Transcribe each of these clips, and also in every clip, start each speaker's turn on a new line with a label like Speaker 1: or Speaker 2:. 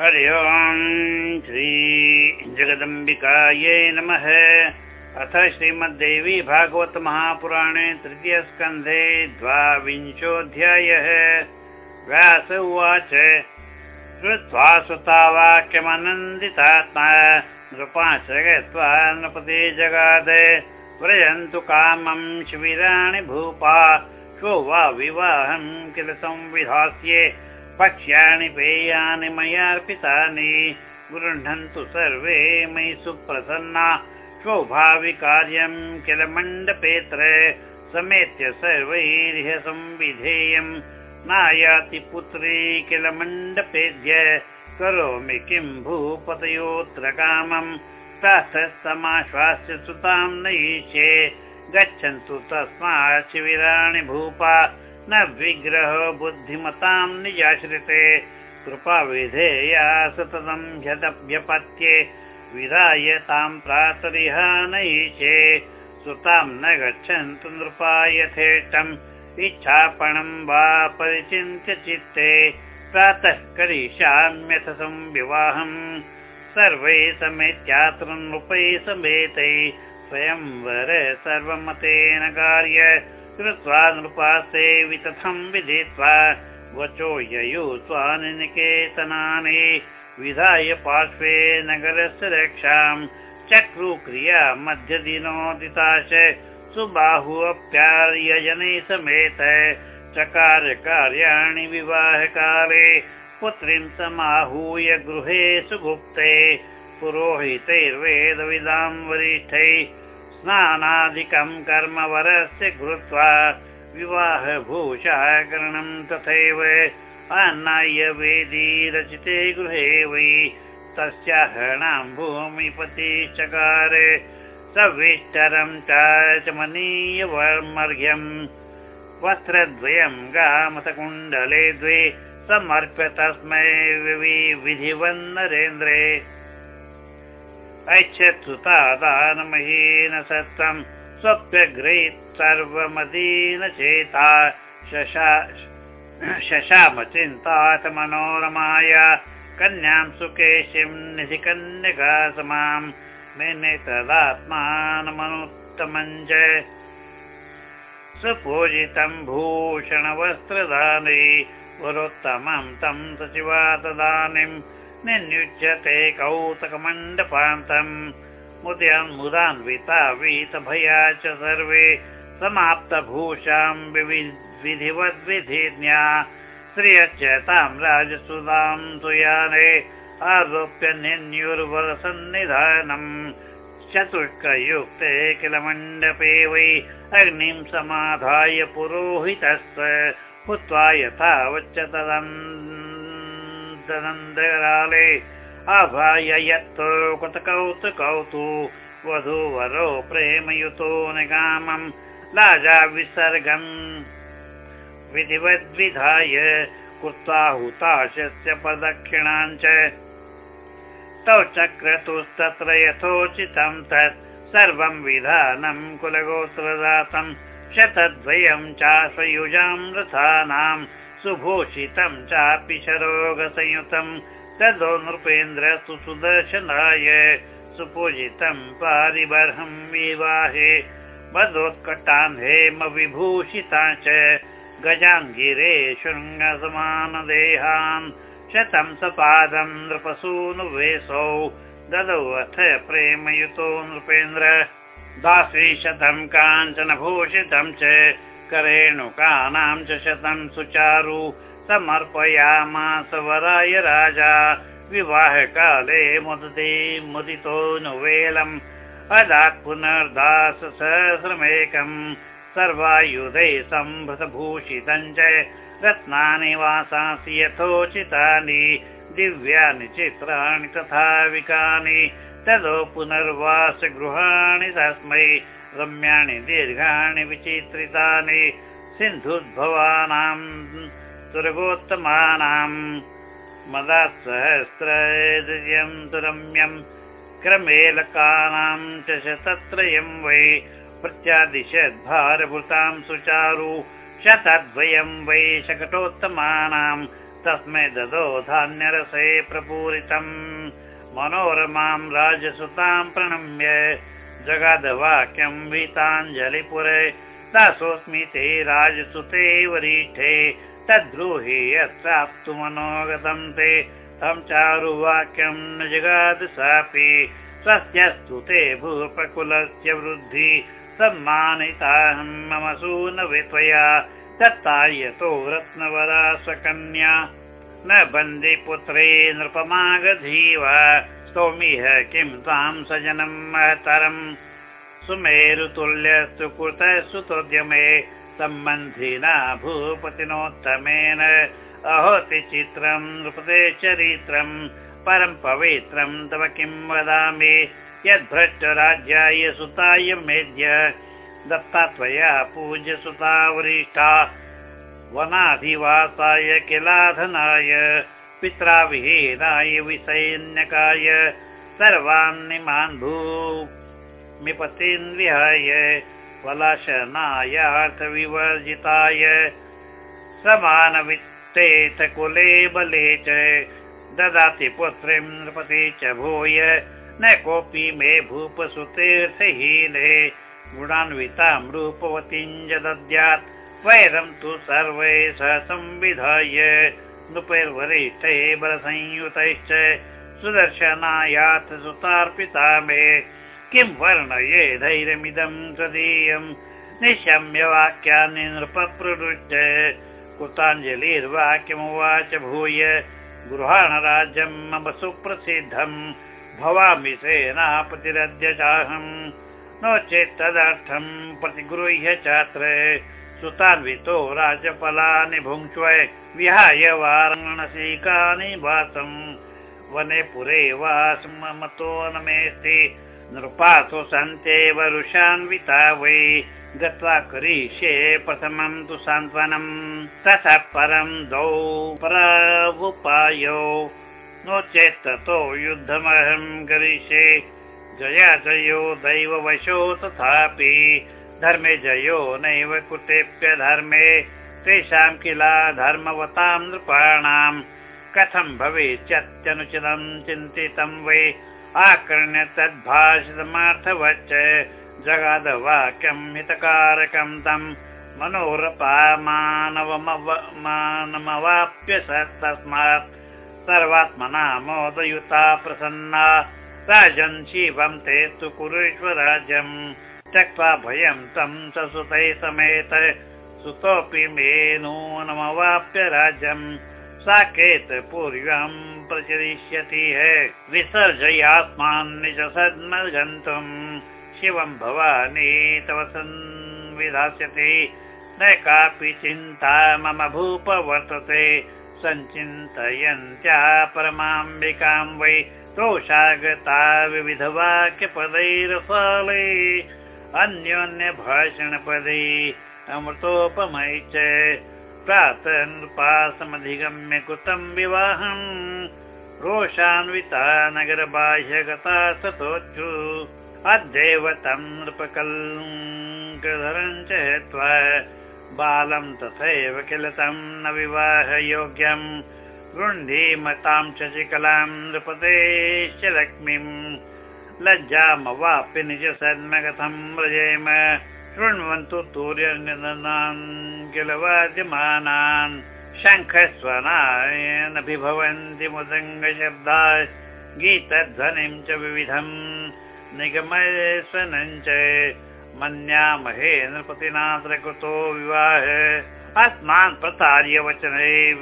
Speaker 1: हरि ओम् श्री जगदम्बिकायै नमः। अथ श्रीमद्देवी भागवत महापुराणे तृतीयस्कन्धे द्वाविंशोऽध्यायः। व्यास उवाच। श्रुत्वा सुतावाक्यमनन्दितात्मा नृपाश गत्वा नृपते जगाद। व्रजन्तु कामं शिबिराणि भूपा। शो वा विवाहं किल संविधास्ये पक्ष्याणि पेयानि मयार्पितानि गृह्णन्तु सर्वे मयि सुप्रसन्ना। शोभाविकार्यं किल मण्डपेत्र समेत्य सर्वैर्ह संविधेयम् नायाति पुत्री किल मण्डपेद्य करोमि किं भूपतयोऽत्र कामम् समाश्वास्य सुतां नयिष्ये गच्छन्तु तस्मात् शिबिराणि भूपा न विग्रह बुद्धिमतां निजाश्रिते। कृपा विधेया सततं ह्यदभ्यपत्ये विधाय तां प्रातरिह नयिषे सुतां न गच्छन्तु नृपा यथेष्टम् इच्छापणं वा परिचिन्त्य चित्ते। प्रातः करिष्याम्यथ संविवाहम्। सर्वै नृपै समेतै। स्वयंवर सर्वमतेन कार्य कृत्वा नृपास्ते वितथं विदित्वा वचो ययु स्वानिकेतनानि विधाय पार्श्वे नगरस्य रक्षां चक्रुक्रिया मध्यदिनोदिताश सुबाहुप्यार्यजने समेत चकार कार्याणि विवाहकाले पुत्रीं समाहूय गृहे सुगुप्ते पुरोहितैर्वेदविदां वरिष्ठै स्नानादिकं कर्म वरस्य कृत्वा विवाहभूषाकरणं तथैव अन्नाय वेदी रचिते गृहे वै तस्याहणां भूमिपतिश्चकार सविष्टरं च मनीयवर्मर्घ्यम् वस्त्रद्वयं गामसकुण्डले द्वे समर्प्य तस्मै विधिवन्नरेन्द्रे ऐच्छत्सुतादानमहीन सत्त्वं स्वप्यग्रहीत् सर्वमदीन चेता। शशामचिन्तात् मनोरमाया कन्यां सुकेशिं निधिकन्यका समां मेने तदात्मानमनुत्तमञ्च सुपूजितं भूषणवस्त्रदाने वरोत्तमं तं सचिवा तदानीं निन्युज्यते कौतकमण्डपान्तम्। मुद्यान् मुदान्विता वीतभया च सर्वे समाप्तभूषां विधिवद्विधिज्ञा। श्रियश्च तां राजसुदां सुयाने आरोप्य निन्युर्वरसन्निधानम् किल मण्डपे वै अग्निं समाधाय पुरोहितस्य हुत्वा यथावच्च तदन्तराले आभाय यत्तो कौतु वधूवरो प्रेमयुतो निगामम् लाजा विसर्गम् विधिवद्विधाय कृत्वा हुताशस्य प्रदक्षिणाञ्च तौ चक्रतुस्तत्र यथोचितं तत् सर्वं विधानं कुलगोत्रदातं शतद्वयं चाश्वयुजां रथानां सुभूषितं चापि शरोगसंयुतं तदो नृपेन्द्र सुदर्शनाय सुपूजितं पारिबर्हं विवाहे मदोत्कटान् हेम विभूषिता च गजाङ्गिरे शृङ्गसमानदेहान् शतं सपादं नृपसूनुवेशौ ददौ अथ प्रेमयुतो नृपेन्द्र दासीशतं काञ्चनभूषितं च करेणुकानां च शतं सुचारु समर्पयामास वराय राजा। विवाहकाले मुदते मुदितो नुवेलम्। अदात् पुनर्दास सहस्रमेकम् सर्वायुधे सम्भृतभूषितं च रत्नानि वासांसि यथोचितानि। दिव्यानि चित्राणि तथा विकानि तदो पुनर्वासगृहाणि तस्मै रम्याणि दीर्घाणि विचित्रितानि सिन्धुद्भवानां दुर्गोत्तमानां मदात्सहस्रं तु रम्यं क्रमेलकानां च शतत्रयं वै प्रत्यादिशद्भारभृतां सुचारु शतद्वयं वै शकटोत्तमानां तस्मै ददो धान्यरसे प्रपूरितम्। मनोरमां राजसुतां प्रणम्य जगादवाक्यं वीताञ्जलिपुरे दासोऽस्मि ते राजसुते वरिष्ठे तद्ब्रूहि यत्राप्तु मनोगतं ते तं चारुवाक्यं न जगाद सापि स्वस्यस्तु ते भूपकुलस्य वृद्धि। सम्मानिताहं मम सूनवे त्वया दत्ता यतो रत्नवरा स्वकन्या न बन्दिपुत्रे नृपमागधीव स्तोमिह किं त्वां सजनं महतरम् सुमेरुतुल्यस्तु कृतस्तुतोद्यमे सम्बन्धिना भूपतिनोत्तमेन। अहोति चित्रं नृपते चरित्रं परं पवित्रं तव किं वदामि? यद्भ्रष्टराज्याय सुताय मेद्य दत्ता त्वया पूज्य सुता वरिष्ठा वनाधिवासाय किलाधनाय पित्रा विहीनाय विसैन्यकाय सर्वान्निमान् भूमिपतिन् विहाय पलाशनायार्थविवर्जिताय समानवित्ते कुले बले च ददाति पुत्रीं नृपति च भूय न कोऽपि मे भूपसुतीर्थहीने गुणान्वितां रूपवतीं च दद्यात् वैरं तु सर्वै सह संविधाय नृपैर्वरिष्ठै बलसंयुतैश्च सुदर्शनायाथ सुतार्पिता मे। किं वर्णये धैर्यमिदं तदीयं निशम्य वाक्यानि नृपप्रवृष्ट कृताञ्जलिर्वाक्यमुवाच भूय, गृहाणराज्यं मम सुप्रसिद्धं, भवामि सेनापतिरद्य चाहम् नो चेत् तदर्थं प्रतिगृह्य चात्र। सुतान्वितो राजफलानि भुङ्क्ष्व विहाय वाराणसीकानि वासम् वने पुरे वा मतो न मेस्ति नृपासु सन्त्येव रुषान्विता वै। गत्वा करिष्ये प्रथमं तु सान्त्वनं। ततः परं द्वौ परावुपायौ। नो चेत् ततो युद्धमहं करिष्ये। जया जयो दैववशो तथापि धर्मे जयो नैव कुतेप्य धर्मे तेषां किला धर्मवतां नृपाणां। कथं भवेत्यनुचितं चिन्तितं वै? आकर्ण्य तद्भाषितमार्थवच्च जगादवाक्यं हितकारकं तं। मनोरपामानवमवाप्य तस्मात् सर्वात्मना मोदयुता प्रसन्ना। राजन् शिवं ते तु कुरुष्व राज्यम् त्यक्त्वा भयं तं ससुतै समेत। सुतोऽपि मे नूनमवाप्य राज्यम् साकेत पूर्वं प्रचरिष्यति विसर्जयात्मान् निज सद्म गन्तुम् शिवं भवानी तव संविधास्यति। न कापि चिन्ता मम भूप वर्तते। सञ्चिन्तयन्त्या परमाम्बिकां वै। दोषागता विविधवाक्यपदैरसालै अन्योन्य भाषणपदे अमृतोपमय च प्रातन्पासमधिगम्य कृतं विवाहम्। रोषान्विता नगरबाह्यगता ततोच्चु अद्यैव तं नृपकल्कधरं च हेत्वा बालं तथैव किल तं न विवाहयोग्यम्। गृह्णीमतां शशिकलां नृपतेश्च लक्ष्मीम् लज्जामवाप्य निज सन्मगतं व्रजेम शृण्वन्तु तूर्यनिदनान् किल वाद्यमानान् शङ्खस्वनायनभिभवन्ति मुदङ्गशब्दा गीतध्वनिं च विविधम् निगमस्वनं च। मन्यामहे नृपतिनात्र कृतो विवाह। अस्मान् प्रतार्य वचने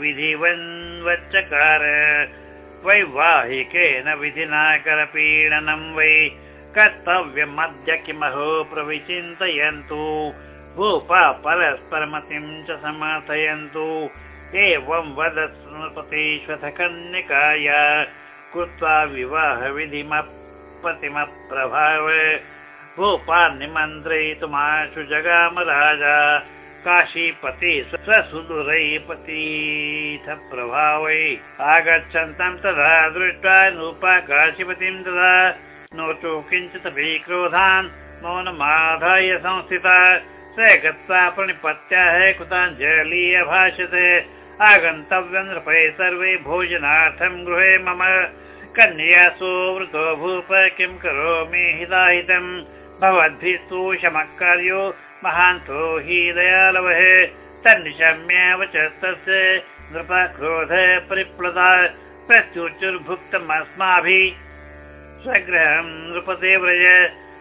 Speaker 1: विधिवन्वच्चकार वैवाहिकेन विधिना करपीडनं वै कर्तव्यमद्य किमहो प्रविचिन्तयन्तु भूपा परस्परमतिं च समर्थयन्तु। एवं वद कन्यकाय कृत्वा विवाहविधिमपतिमप्रभाव। भूपा निमन्त्रयितुमाशु जगाम राजा काशीपति स्वसुदुरैपतीथ प्रभावै आगच्छन्तं तदा दृष्ट्वा नूपा काशीपतिं तदा नो तु किञ्चिदपि क्रोधान् मौनमाधाय संस्थिता। स गत्वा प्रणिपत्याः कृताञ्जलि अभाषते आगन्तव्यं नृपे सर्वे भोजनार्थं गृहे मम। कन्यासु वृतो भूप, किं करोमि हिताहितं? भवद्भिः तु शमकार्यो महान्तो हि दयालवः तन्निशम्य च तस्य नृपक्रोध परिप्लुता प्रत्युचुर्भुक्तम् अस्माभिः स्वगृहं नृपते व्रज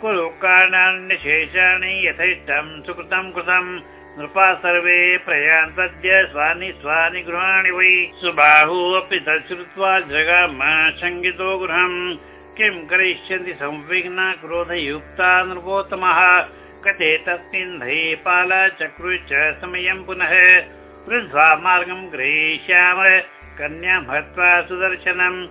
Speaker 1: कुरु कारणान्यशेषाणि यथेष्टं सुकृतं कृतम् नृपा सर्वे प्रयान्तद्य स्वानि स्वानि गृहाणि वै। सुबाहु अपि तच्छ्रुत्वा जगाम शङ्गितो गृहम् किं करिष्यन्ति संविघ्ना क्रोधयुक्ता नृपोत्तमः कथे तस्मिन् धैपाल चक्रुश्च समयं पुनः वृद्ध्वा मार्गं ग्रहीष्याम कन्यां हत्वा सुदर्शनम्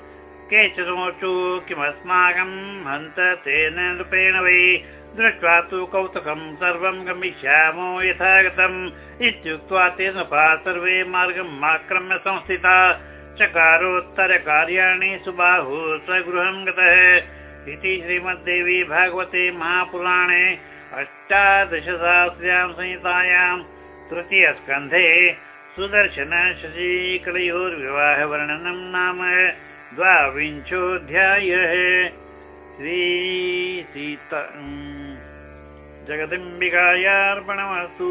Speaker 1: केचनोचु किमस्माकं हन्त तेन नृपेण वै। दृष्ट्वा तु कौतुकं सर्वं गमिष्यामो यथा गतम् इत्युक्त्वा ते नृपा सर्वे मार्गम् आक्रम्य संस्थिता। चकारोत्तरकार्याणि सुबाहु स्वगृहं गतः। इति श्रीमद्देवी भागवते महापुराणे अष्टादशसहस्र्यां संहितायां तृतीयस्कन्धे सुदर्शन शशीकलयोर्विवाहवर्णनं नाम द्वाविंशोऽध्यायः। श्रीसीता जगदम्बिकायार्पणमस्तु